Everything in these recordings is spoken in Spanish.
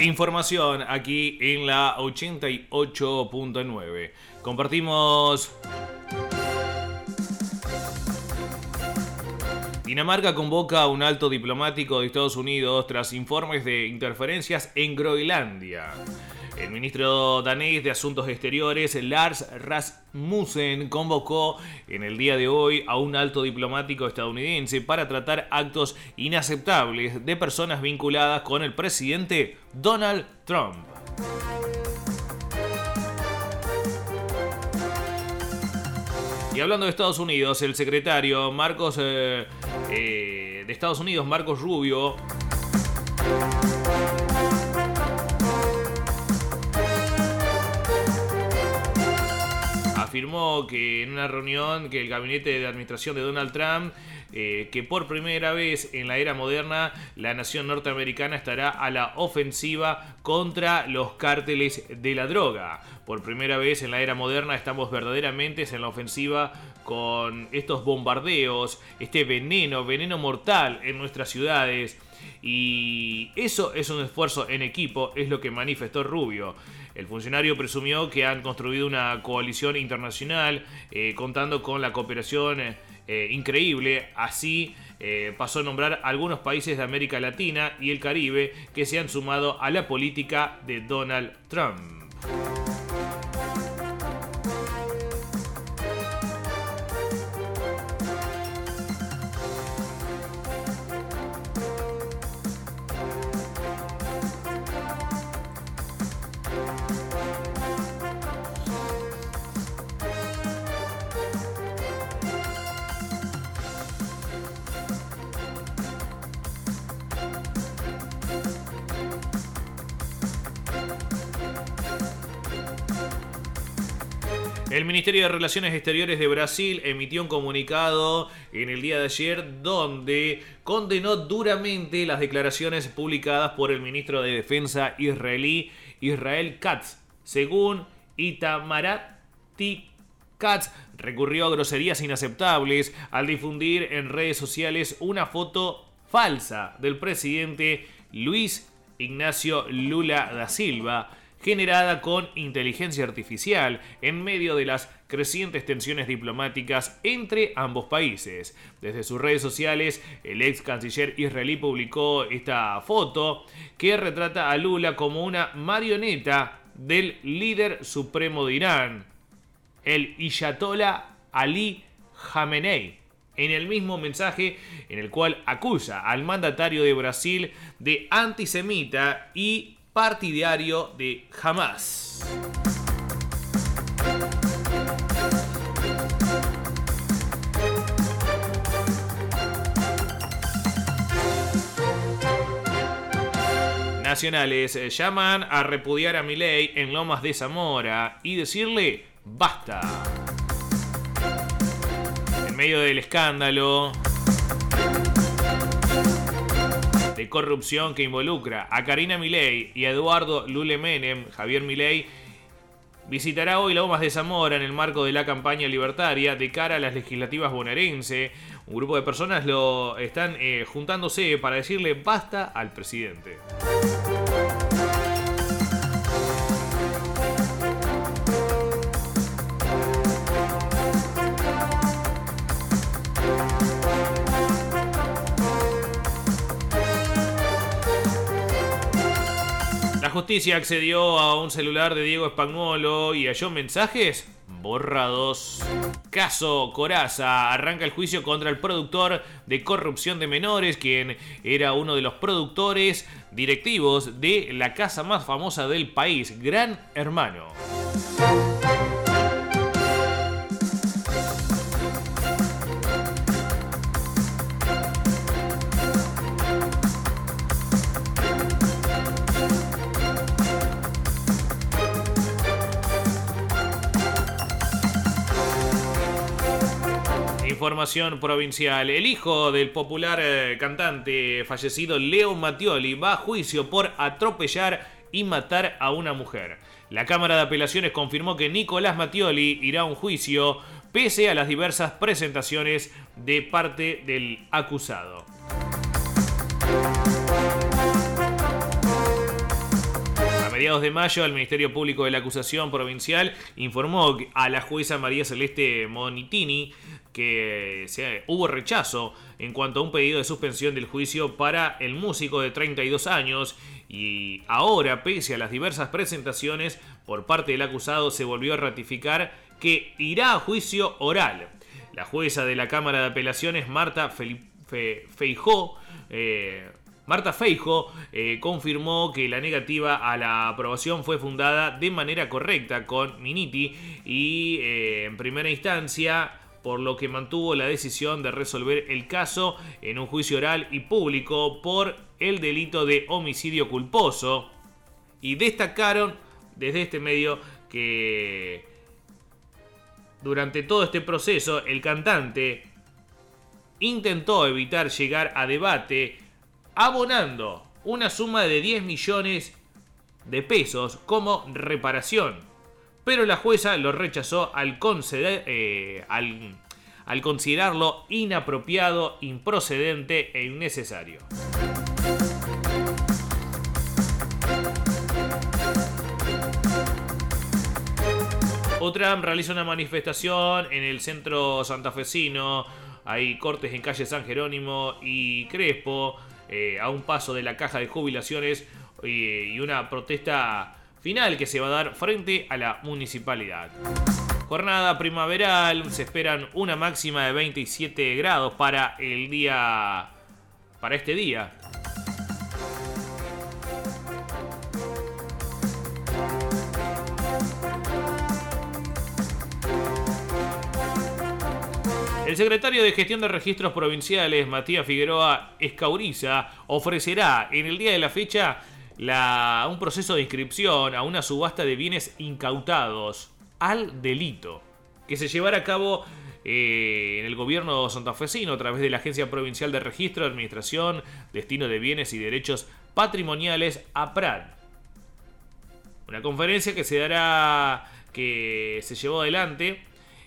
Información aquí en la 88.9. Compartimos... Dinamarca convoca a un alto diplomático de Estados Unidos tras informes de interferencias en Groenlandia. El ministro danés de Asuntos Exteriores, Lars Rasmussen, convocó en el día de hoy a un alto diplomático estadounidense para tratar actos inaceptables de personas vinculadas con el presidente Donald Trump. Y hablando de Estados Unidos, el secretario Marcos eh, eh, de Estados Unidos, Marcos Rubio, afirmó que en una reunión que el gabinete de administración de Donald Trump eh, que por primera vez en la era moderna la nación norteamericana estará a la ofensiva contra los cárteles de la droga. Por primera vez en la era moderna estamos verdaderamente en la ofensiva con estos bombardeos, este veneno, veneno mortal en nuestras ciudades. Y eso es un esfuerzo en equipo, es lo que manifestó Rubio. El funcionario presumió que han construido una coalición internacional eh, contando con la cooperación eh, increíble. Así eh, pasó a nombrar algunos países de América Latina y el Caribe que se han sumado a la política de Donald Trump. El Ministerio de Relaciones Exteriores de Brasil emitió un comunicado en el día de ayer donde condenó duramente las declaraciones publicadas por el ministro de Defensa israelí Israel Katz. Según Itamarati Katz recurrió a groserías inaceptables al difundir en redes sociales una foto falsa del presidente Luis Ignacio Lula da Silva generada con inteligencia artificial en medio de las crecientes tensiones diplomáticas entre ambos países. Desde sus redes sociales, el ex canciller israelí publicó esta foto que retrata a Lula como una marioneta del líder supremo de Irán, el Ayatollah Ali Khamenei en el mismo mensaje en el cual acusa al mandatario de Brasil de antisemita y partidario de Hamas. Nacionales eh, llaman a repudiar a Milei en Lomas de Zamora y decirle basta. En medio del escándalo, corrupción que involucra a Karina Milei y a Eduardo Lule Menem, Javier Milei, visitará hoy Lomas de Zamora en el marco de la campaña libertaria de cara a las legislativas bonaerense. Un grupo de personas lo están eh, juntándose para decirle basta al presidente. Justicia accedió a un celular de Diego Spagnuolo y halló mensajes borrados. Caso Coraza. Arranca el juicio contra el productor de corrupción de menores, quien era uno de los productores directivos de la casa más famosa del país, Gran Hermano. Información provincial. El hijo del popular eh, cantante fallecido Leo Mattioli va a juicio por atropellar y matar a una mujer. La Cámara de Apelaciones confirmó que Nicolás Mattioli irá a un juicio pese a las diversas presentaciones de parte del acusado. Mediados de mayo, el Ministerio Público de la Acusación Provincial informó a la jueza María Celeste Monitini que hubo rechazo en cuanto a un pedido de suspensión del juicio para el músico de 32 años y ahora, pese a las diversas presentaciones por parte del acusado, se volvió a ratificar que irá a juicio oral. La jueza de la Cámara de Apelaciones, Marta Feijó, eh, Marta Feijo eh, confirmó que la negativa a la aprobación fue fundada de manera correcta con Miniti y eh, en primera instancia por lo que mantuvo la decisión de resolver el caso en un juicio oral y público por el delito de homicidio culposo. Y destacaron desde este medio que durante todo este proceso el cantante intentó evitar llegar a debate abonando una suma de 10 millones de pesos como reparación pero la jueza lo rechazó al, conceder, eh, al, al considerarlo inapropiado, improcedente e innecesario. Otram realiza una manifestación en el centro santafesino. Hay cortes en calle San Jerónimo y Crespo, eh, a un paso de la caja de jubilaciones y una protesta final que se va a dar frente a la municipalidad. Jornada primaveral, se esperan una máxima de 27 grados para el día para este día. El secretario de Gestión de Registros Provinciales, Matías Figueroa Escauriza, ofrecerá en el día de la fecha un proceso de inscripción a una subasta de bienes incautados al delito que se llevará a cabo eh, en el gobierno santafesino a través de la Agencia Provincial de Registro, Administración, Destino de Bienes y Derechos Patrimoniales, APRAD. Una conferencia que se dará, que se llevó adelante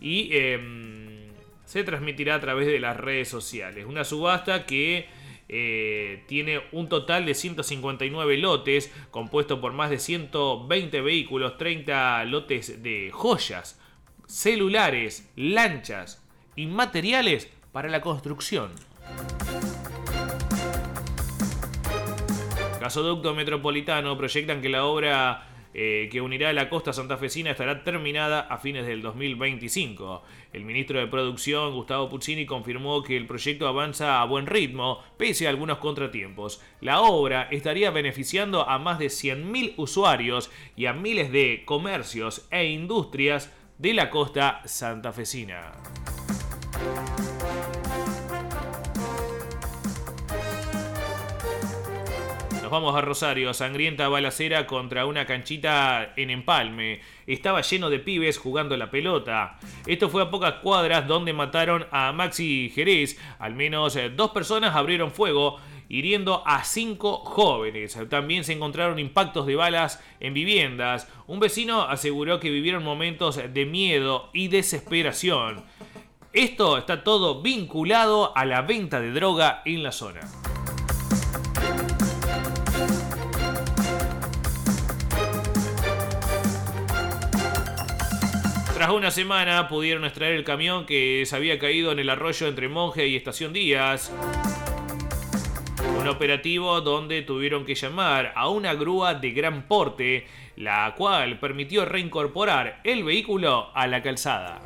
y em, se transmitirá a través de las redes sociales. Una subasta que eh, tiene un total de 159 lotes, compuesto por más de 120 vehículos, 30 lotes de joyas, celulares, lanchas y materiales para la construcción. Gasoducto Metropolitano proyectan que la obra eh, que unirá la costa santafesina estará terminada a fines del 2025. El ministro de Producción, Gustavo Puccini, confirmó que el proyecto avanza a buen ritmo, pese a algunos contratiempos. La obra estaría beneficiando a más de 100.000 usuarios y a miles de comercios e industrias de la costa santafesina. Vamos a Rosario, sangrienta balacera contra una canchita en Empalme. Estaba lleno de pibes jugando la pelota. Esto fue a pocas cuadras donde mataron a Maxi Jerez. Al menos eh, dos personas abrieron fuego hiriendo a cinco jóvenes. También se encontraron impactos de balas en viviendas. Un vecino aseguró que vivieron momentos de miedo y desesperación. Esto está todo vinculado a la venta de droga en la zona. Tras una semana pudieron extraer el camión que se había caído en el arroyo entre Monje y Estación Díaz. Un operativo donde tuvieron que llamar a una grúa de gran porte, la cual permitió reincorporar el vehículo a la calzada.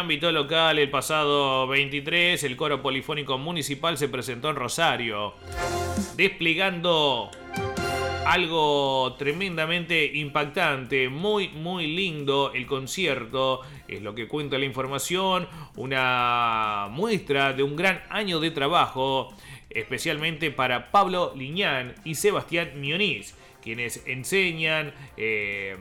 Ámbito local, el pasado 23, el coro polifónico municipal se presentó en Rosario, desplegando algo tremendamente impactante, muy muy lindo el concierto, es lo que cuenta la información, una muestra de un gran año de trabajo, especialmente para Pablo Liñán y Sebastián Mioniz, quienes enseñan eh,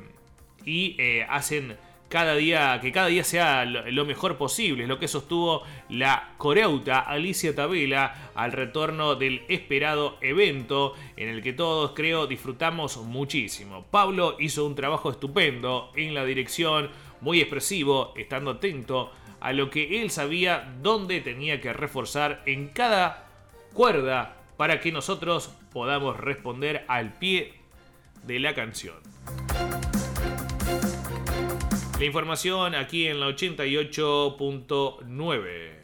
y eh, hacen cada día, que cada día sea lo mejor posible, es lo que sostuvo la coreuta Alicia Tabela al retorno del esperado evento en el que todos creo disfrutamos muchísimo. Pablo hizo un trabajo estupendo en la dirección, muy expresivo, estando atento a lo que él sabía dónde tenía que reforzar en cada cuerda para que nosotros podamos responder al pie de la canción. La información aquí en la 88.9.